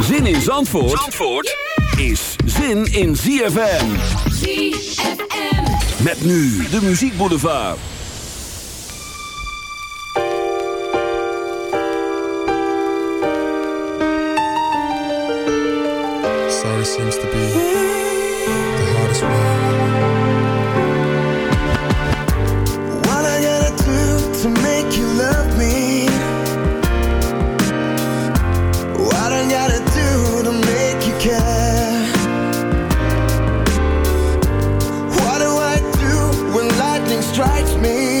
Zin in Zandvoort, Zandvoort is zin in ZFM. ZFM. Met nu de muziekboulevard. Sorry seems to be the hardest one. Strikes me?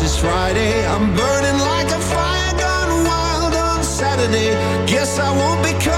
It's is Friday. I'm burning like a fire gone wild on Saturday. Guess I won't be coming.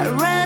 I ran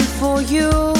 for you.